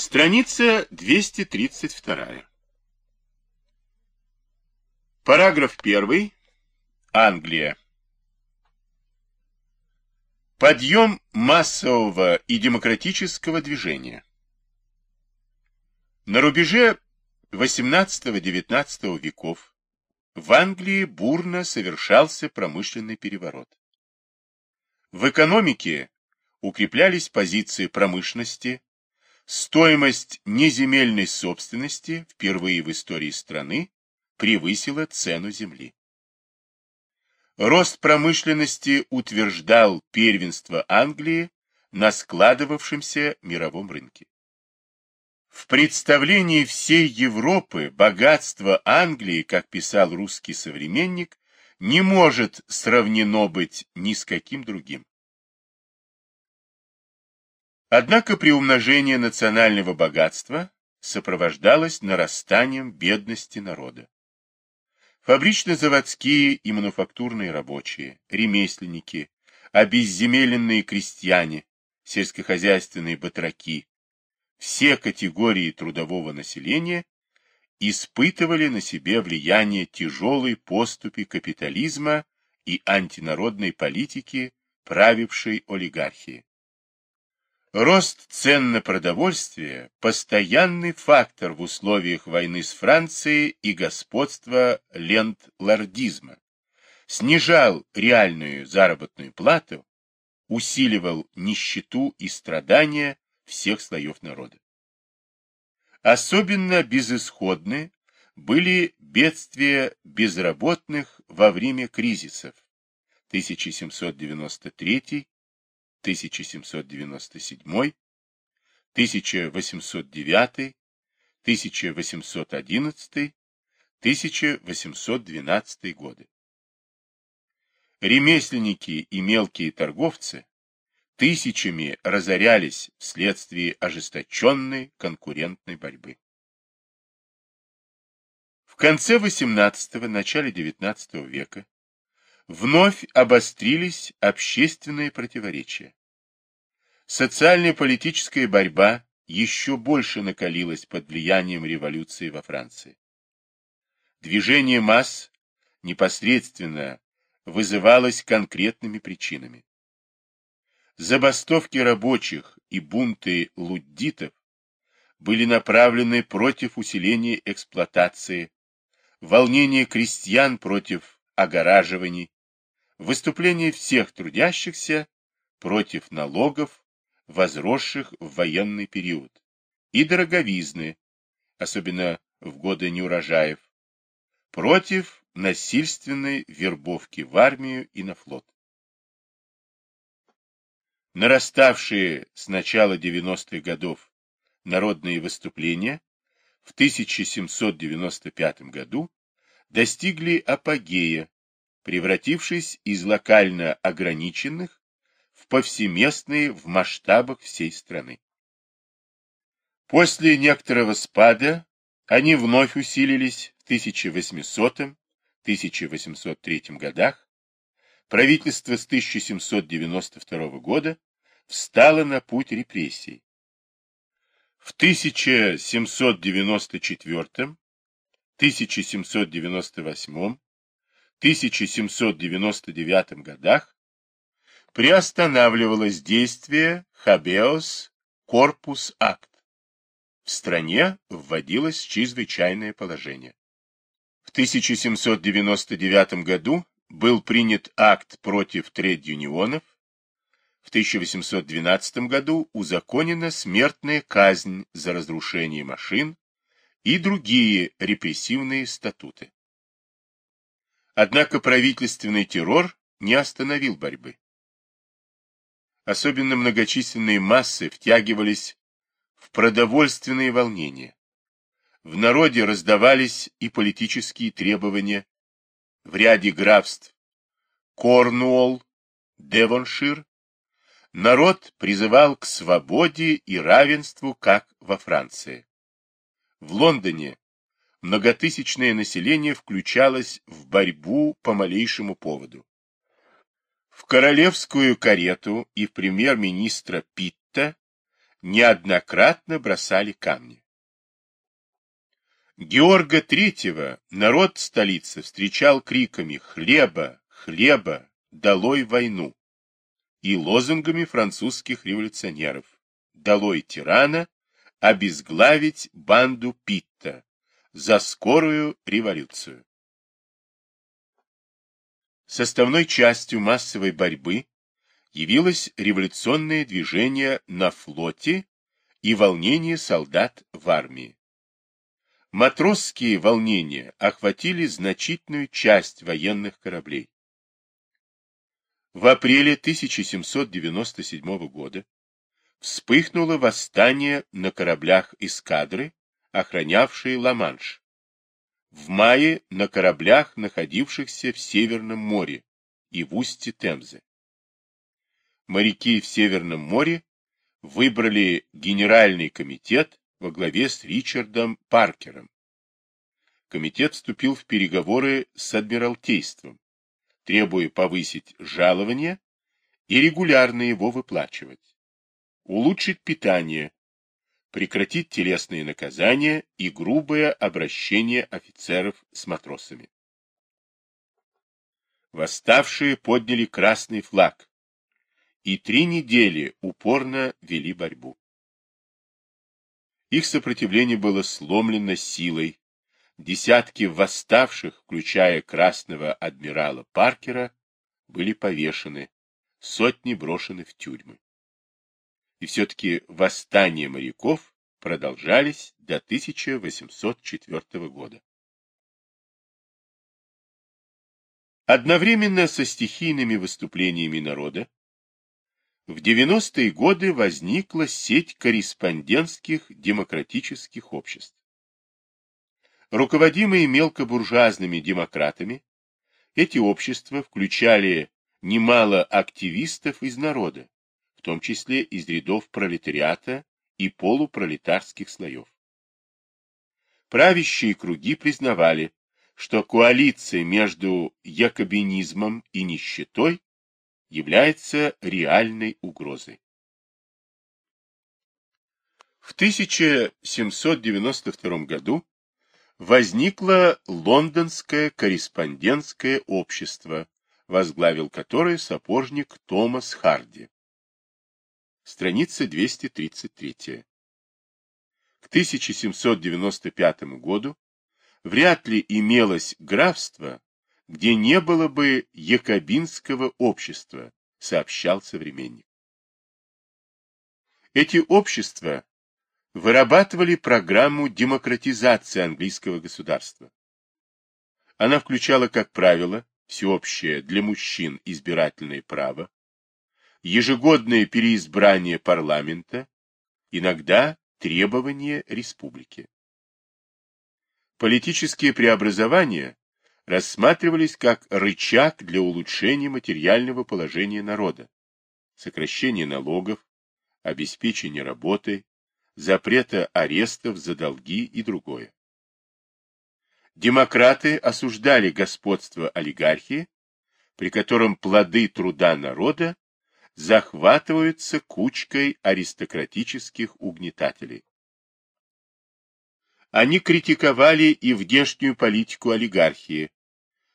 Страница 232. Параграф 1. Англия. Подъем массового и демократического движения. На рубеже XVIII-XIX веков в Англии бурно совершался промышленный переворот. В экономике укреплялись позиции промышленности, стоимость неземельной собственности впервые в истории страны превысила цену земли. Рост промышленности утверждал первенство Англии на складывавшемся мировом рынке. В представлении всей Европы богатство Англии, как писал русский современник, не может сравнено быть ни с каким другим. Однако приумножение национального богатства сопровождалось нарастанием бедности народа. Фабрично-заводские и мануфактурные рабочие, ремесленники, обезземеленные крестьяне, сельскохозяйственные батраки, все категории трудового населения испытывали на себе влияние тяжелой поступи капитализма и антинародной политики правившей олигархии. Рост цен на продовольствие – постоянный фактор в условиях войны с Францией и господства ленд-лордизма. Снижал реальную заработную плату, усиливал нищету и страдания всех слоев народа. Особенно безысходны были бедствия безработных во время кризисов 1793 1797, 1809, 1811, 1812 годы. Ремесленники и мелкие торговцы тысячами разорялись вследствие ожесточенной конкурентной борьбы. В конце XVIII – начале XIX века вновь обострились общественные противоречия. Социальная политическая борьба еще больше накалилась под влиянием революции во Франции. Движение масс непосредственно вызывалось конкретными причинами. Забастовки рабочих и бунты луддитов были направлены против усиления эксплуатации, волнения крестьян против огораживаний, выступление всех трудящихся против налогов, возросших в военный период, и дороговизны, особенно в годы неурожаев, против насильственной вербовки в армию и на флот. Нараставшие с начала 90-х годов народные выступления в 1795 году достигли апогея превратившись из локально ограниченных в повсеместные в масштабах всей страны. После некоторого спада они вновь усилились в 1800-1803 годах. Правительство с 1792 года встало на путь репрессий. В 1794, 1798 1799 годах приостанавливалось действие Хабеос Корпус Акт. В стране вводилось чрезвычайное положение. В 1799 году был принят акт против тред-юнионов. В 1812 году узаконена смертная казнь за разрушение машин и другие репрессивные статуты. Однако правительственный террор не остановил борьбы. Особенно многочисленные массы втягивались в продовольственные волнения. В народе раздавались и политические требования. В ряде графств Корнуолл, Девоншир народ призывал к свободе и равенству, как во Франции. В Лондоне многотысячное население включалось в борьбу по малейшему поводу. В королевскую карету и в премьер-министра Питта неоднократно бросали камни. Георга Третьего народ столицы встречал криками «Хлеба! Хлеба! Долой войну!» и лозунгами французских революционеров «Долой тирана! Обезглавить банду Питта! За скорую революцию!» Составной частью массовой борьбы явилось революционное движение на флоте и волнение солдат в армии. Матросские волнения охватили значительную часть военных кораблей. В апреле 1797 года вспыхнуло восстание на кораблях эскадры, охранявшие Ла-Манш. В мае на кораблях, находившихся в Северном море и в устье Темзы. Моряки в Северном море выбрали Генеральный комитет во главе с Ричардом Паркером. Комитет вступил в переговоры с Адмиралтейством, требуя повысить жалование и регулярно его выплачивать, улучшить питание, прекратить телесные наказания и грубое обращение офицеров с матросами. Восставшие подняли красный флаг и три недели упорно вели борьбу. Их сопротивление было сломлено силой. Десятки восставших, включая красного адмирала Паркера, были повешены, сотни брошены в тюрьмы. И все-таки восстания моряков продолжались до 1804 года. Одновременно со стихийными выступлениями народа в 90-е годы возникла сеть корреспондентских демократических обществ. Руководимые мелкобуржуазными демократами, эти общества включали немало активистов из народа, в том числе из рядов пролетариата и полупролетарских слоев. Правящие круги признавали, что коалиция между якобинизмом и нищетой является реальной угрозой. В 1792 году возникло Лондонское корреспондентское общество, возглавил которое сапожник Томас Харди. Страница 233. К 1795 году вряд ли имелось графство, где не было бы якобинского общества, сообщал современник. Эти общества вырабатывали программу демократизации английского государства. Она включала, как правило, всеобщее для мужчин избирательное право, ежегодное переизбрание парламента, иногда требования республики. Политические преобразования рассматривались как рычаг для улучшения материального положения народа, сокращения налогов, обеспечения работы, запрета арестов за долги и другое. Демократы осуждали господство олигархии, при котором плоды труда народа захватываются кучкой аристократических угнетателей. Они критиковали и внешнюю политику олигархии,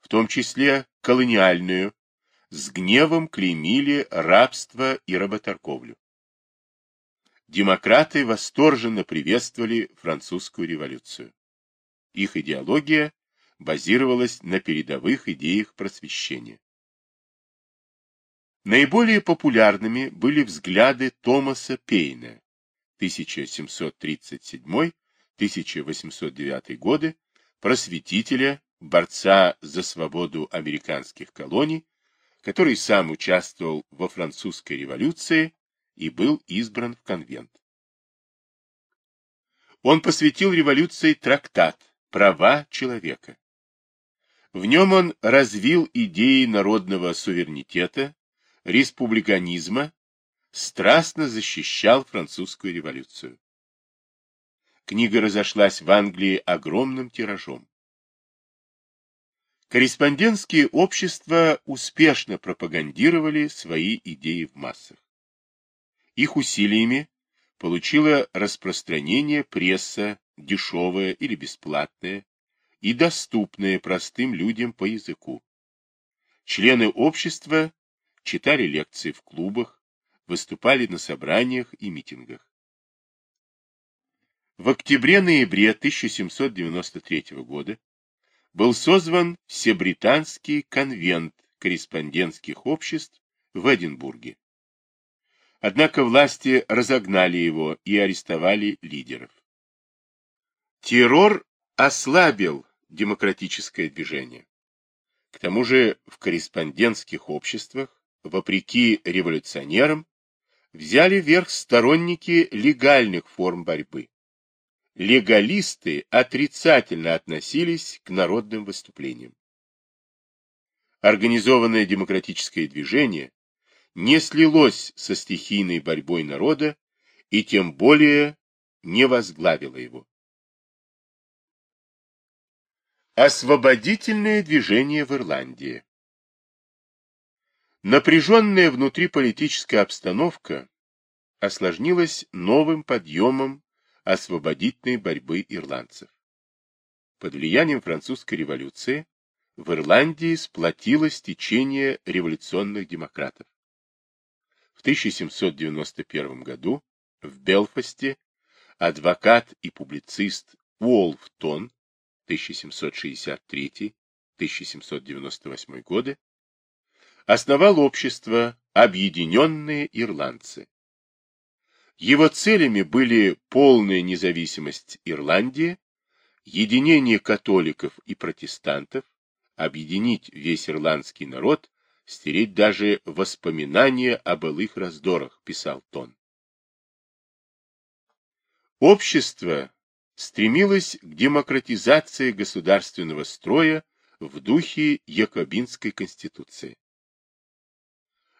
в том числе колониальную, с гневом клеймили рабство и работорговлю. Демократы восторженно приветствовали французскую революцию. Их идеология базировалась на передовых идеях просвещения. Наиболее популярными были взгляды Томаса Пейна 1737-1809 годы, просветителя, борца за свободу американских колоний, который сам участвовал во французской революции и был избран в конвент. Он посвятил революции трактат «Права человека». В нем он развил идеи народного суверенитета, республиканизма, страстно защищал французскую революцию. Книга разошлась в Англии огромным тиражом. Корреспондентские общества успешно пропагандировали свои идеи в массах. Их усилиями получила распространение пресса, дешевая или бесплатная, и доступная простым людям по языку. Члены общества читали лекции в клубах, выступали на собраниях и митингах. В октябре-ноябре 1793 года был созван Всебританский конвент корреспондентских обществ в Эдинбурге. Однако власти разогнали его и арестовали лидеров. Террор ослабил демократическое движение. К тому же в корреспондентских обществах, вопреки революционерам, взяли верх сторонники легальных форм борьбы. Легалисты отрицательно относились к народным выступлениям. Организованное демократическое движение не слилось со стихийной борьбой народа и тем более не возглавило его. Освободительное движение в Ирландии Напряженная внутриполитическая обстановка осложнилась новым подъемом освободительной борьбы ирландцев. Под влиянием французской революции в Ирландии сплотилось течение революционных демократов. В 1791 году в Белфасте адвокат и публицист Уолф Тон 1763-1798 годы, основал общество «Объединенные ирландцы». Его целями были полная независимость Ирландии, единение католиков и протестантов, объединить весь ирландский народ, стереть даже воспоминания о былых раздорах, писал Тон. Общество стремилась к демократизации государственного строя в духе Якобинской конституции.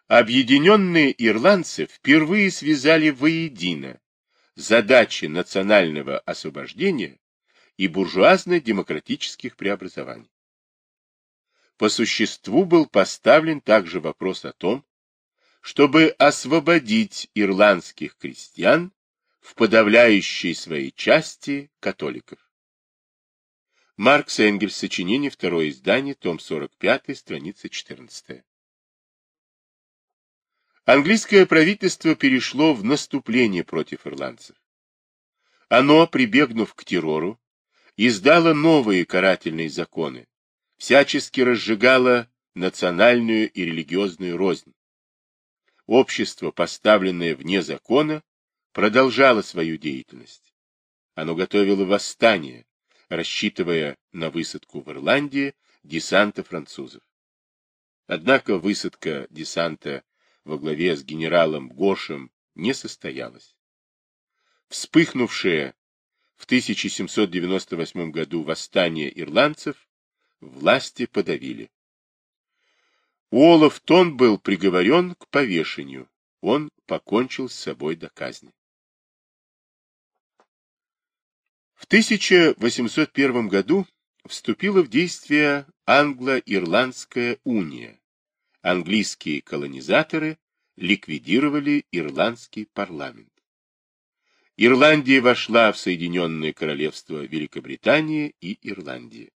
Объединенные ирландцы впервые связали воедино задачи национального освобождения и буржуазно-демократических преобразований. По существу был поставлен также вопрос о том, чтобы освободить ирландских крестьян в подавляющей своей части католиков. Маркс Энгельс, сочинение, второе издание, том 45, страница 14. Английское правительство перешло в наступление против ирландцев. Оно, прибегнув к террору, издало новые карательные законы, всячески разжигало национальную и религиозную рознь. Общество, поставленное вне закона, продолжало свою деятельность. Оно готовило восстание, рассчитывая на высадку в Ирландии десанта французов. Однако высадка десанта во главе с генералом Гошем не состоялась. Вспыхнувшее в 1798 году восстание ирландцев власти подавили. Уоллов Тон был приговорен к повешению. Он покончил с собой до казни. В 1801 году вступила в действие Англо-Ирландская уния. Английские колонизаторы ликвидировали ирландский парламент. Ирландия вошла в Соединенное Королевство Великобритании и Ирландии.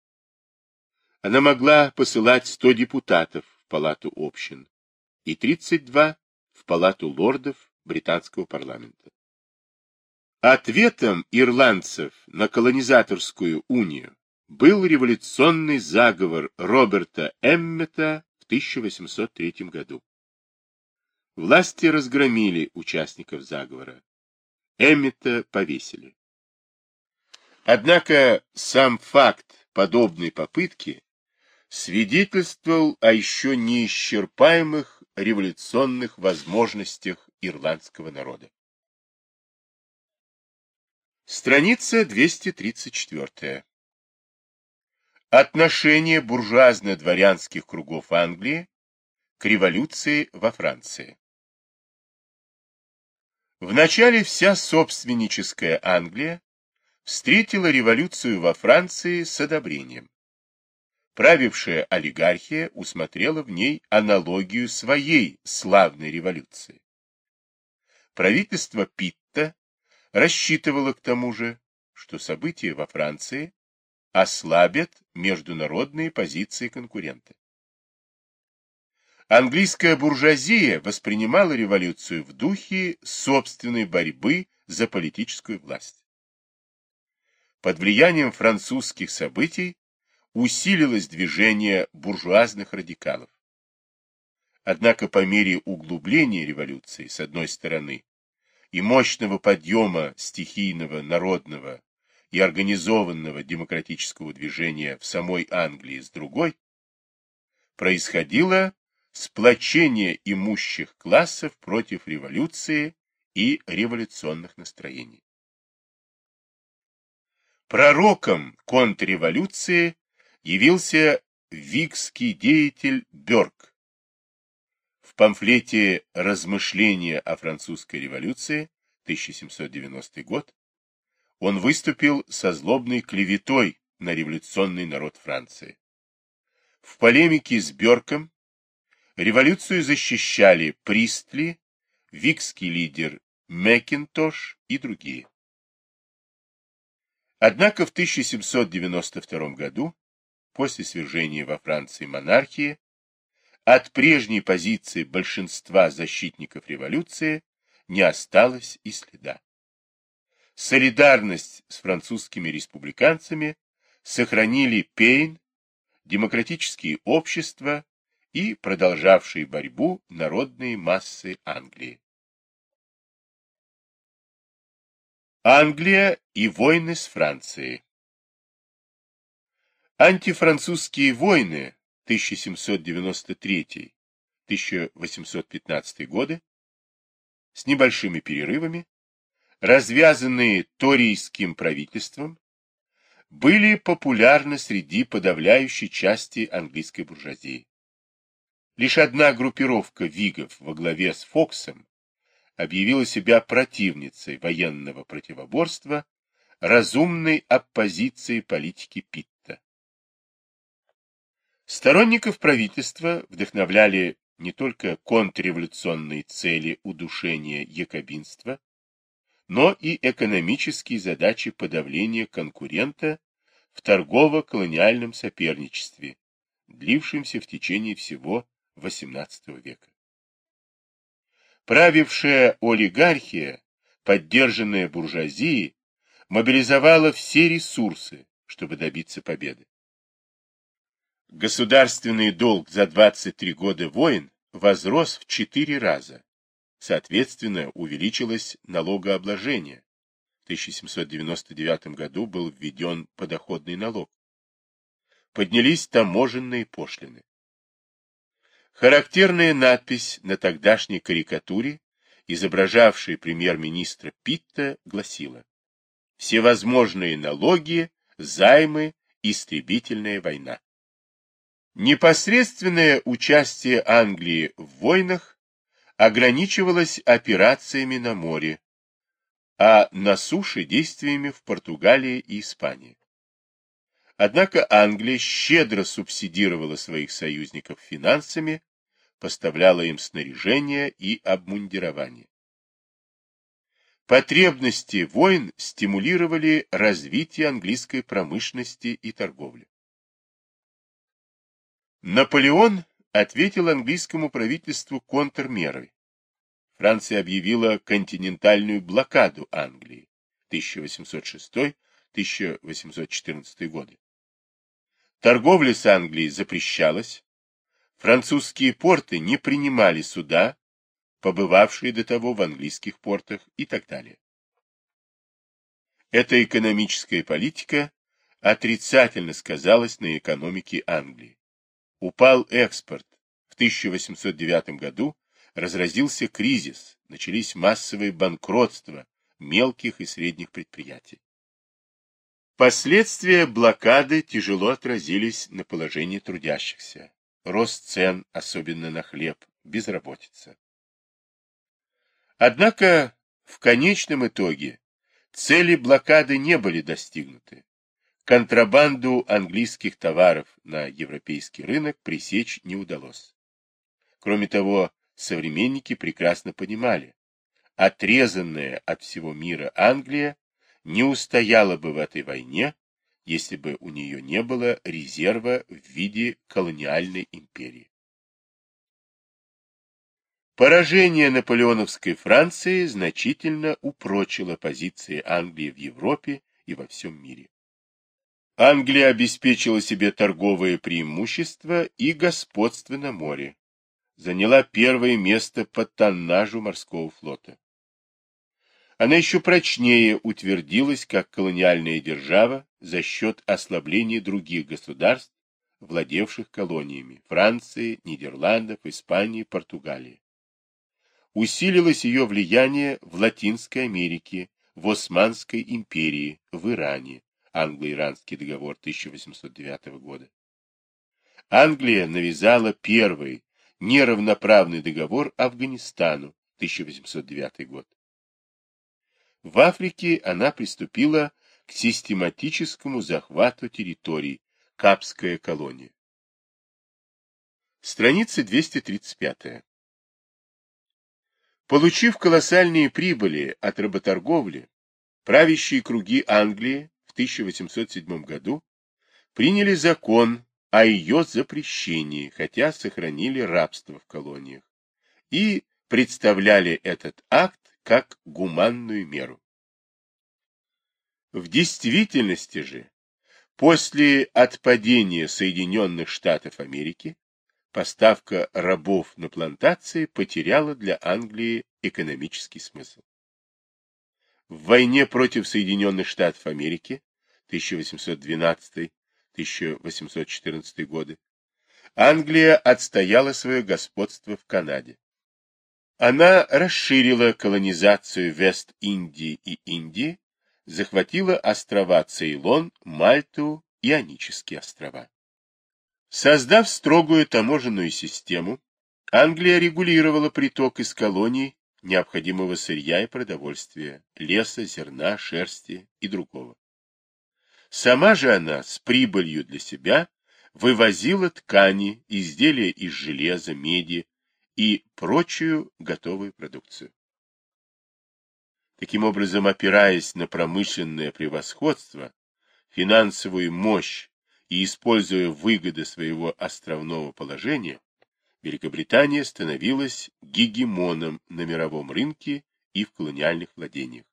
Она могла посылать 100 депутатов в Палату общин и 32 в Палату лордов британского парламента. Ответом ирландцев на колонизаторскую унию был революционный заговор Роберта Эммета 1803 году. Власти разгромили участников заговора. Эммета повесили. Однако сам факт подобной попытки свидетельствовал о еще неисчерпаемых революционных возможностях ирландского народа. Страница 234. Отношение буржуазно-дворянских кругов Англии к революции во Франции. Вначале вся собственническая Англия встретила революцию во Франции с одобрением. Правившая олигархия усмотрела в ней аналогию своей славной революции. Правительство Питта рассчитывала к тому же, что события во Франции ослабят международные позиции конкурента. Английская буржуазия воспринимала революцию в духе собственной борьбы за политическую власть. Под влиянием французских событий усилилось движение буржуазных радикалов. Однако по мере углубления революции, с одной стороны, и мощного подъема стихийного, народного и организованного демократического движения в самой Англии с другой, происходило сплочение имущих классов против революции и революционных настроений. Пророком контрреволюции явился викский деятель Бёрк. В памфлете «Размышления о французской революции» 1790 год он выступил со злобной клеветой на революционный народ Франции. В полемике с Бёрком революцию защищали Пристли, викский лидер Мэкинтош и другие. Однако в 1792 году, после свержения во Франции монархии, от прежней позиции большинства защитников революции не осталось и следа. Солидарность с французскими республиканцами сохранили Пейн, демократические общества и продолжавшие борьбу народные массы Англии. Англия и войны с Францией Антифранцузские войны 1793-1815 годы с небольшими перерывами развязанные торийским правительством, были популярны среди подавляющей части английской буржуазии. Лишь одна группировка вигов во главе с Фоксом объявила себя противницей военного противоборства, разумной оппозиции политики Питта. Сторонников правительства вдохновляли не только контрреволюционные цели удушения якобинства, но и экономические задачи подавления конкурента в торгово-колониальном соперничестве, длившемся в течение всего XVIII века. Правившая олигархия, поддержанная буржуазией, мобилизовала все ресурсы, чтобы добиться победы. Государственный долг за 23 года войн возрос в четыре раза, Соответственно, увеличилось налогообложение. В 1799 году был введен подоходный налог. Поднялись таможенные пошлины. Характерная надпись на тогдашней карикатуре, изображавшей премьер-министра Питта, гласила «Всевозможные налоги, займы, истребительная война». Непосредственное участие Англии в войнах ограничивалась операциями на море, а на суше действиями в Португалии и Испании. Однако Англия щедро субсидировала своих союзников финансами, поставляла им снаряжение и обмундирование. Потребности войн стимулировали развитие английской промышленности и торговли. Наполеон ответил английскому правительству контрмерой. Франция объявила континентальную блокаду Англии 1806-1814 годы. Торговля с Англией запрещалась, французские порты не принимали суда, побывавшие до того в английских портах и так далее. Эта экономическая политика отрицательно сказалась на экономике Англии. Упал экспорт. В 1809 году разразился кризис, начались массовые банкротства мелких и средних предприятий. Последствия блокады тяжело отразились на положении трудящихся. Рост цен, особенно на хлеб, безработица. Однако в конечном итоге цели блокады не были достигнуты контрабанду английских товаров на европейский рынок пресечь не удалось. Кроме того, современники прекрасно понимали, отрезанная от всего мира Англия не устояла бы в этой войне, если бы у нее не было резерва в виде колониальной империи. Поражение наполеоновской Франции значительно упрочило позиции Англии в Европе и во всем мире. Англия обеспечила себе торговые преимущества и господство на море, заняла первое место по тоннажу морского флота. Она еще прочнее утвердилась как колониальная держава за счет ослабления других государств, владевших колониями – Франции, Нидерландов, Испании, Португалии. Усилилось ее влияние в Латинской Америке, в Османской империи, в Иране, англо-иранский договор 1809 года. Англия навязала первый неравноправный договор Афганистану 1809 год. В Африке она приступила к систематическому захвату территорий, Капская колония. Страница 235. Получив колоссальные прибыли от работорговли, правящие круги Англии в 1807 году приняли закон о ее запрещении, хотя сохранили рабство в колониях, и представляли этот акт как гуманную меру. В действительности же, после отпадения Соединенных Штатов Америки, поставка рабов на плантации потеряла для Англии экономический смысл. В войне против Соединенных Штатов Америки 1812-1814 годы Англия отстояла свое господство в Канаде. Она расширила колонизацию Вест-Индии и Индии, захватила острова Цейлон, Мальту и Ионические острова. Создав строгую таможенную систему, Англия регулировала приток из колоний необходимого сырья и продовольствия, леса, зерна, шерсти и другого. Сама же она с прибылью для себя вывозила ткани, изделия из железа, меди, и прочую готовую продукцию. Таким образом, опираясь на промышленное превосходство, финансовую мощь и используя выгоды своего островного положения, Великобритания становилась гегемоном на мировом рынке и в колониальных владениях.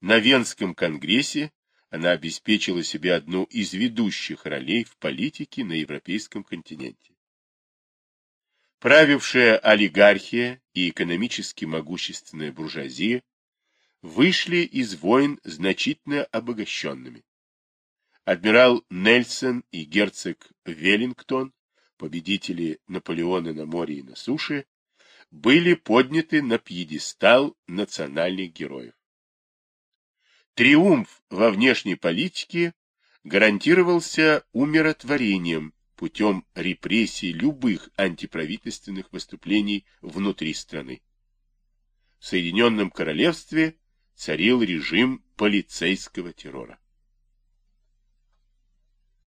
На Венском конгрессе она обеспечила себе одну из ведущих ролей в политике на европейском континенте. Правившая олигархия и экономически могущественная буржуазия вышли из войн значительно обогащенными. Адмирал Нельсон и герцог Веллингтон, победители Наполеона на море и на суше, были подняты на пьедестал национальных героев. Триумф во внешней политике гарантировался умиротворением путем репрессий любых антиправительственных выступлений внутри страны. В Соединенном Королевстве царил режим полицейского террора.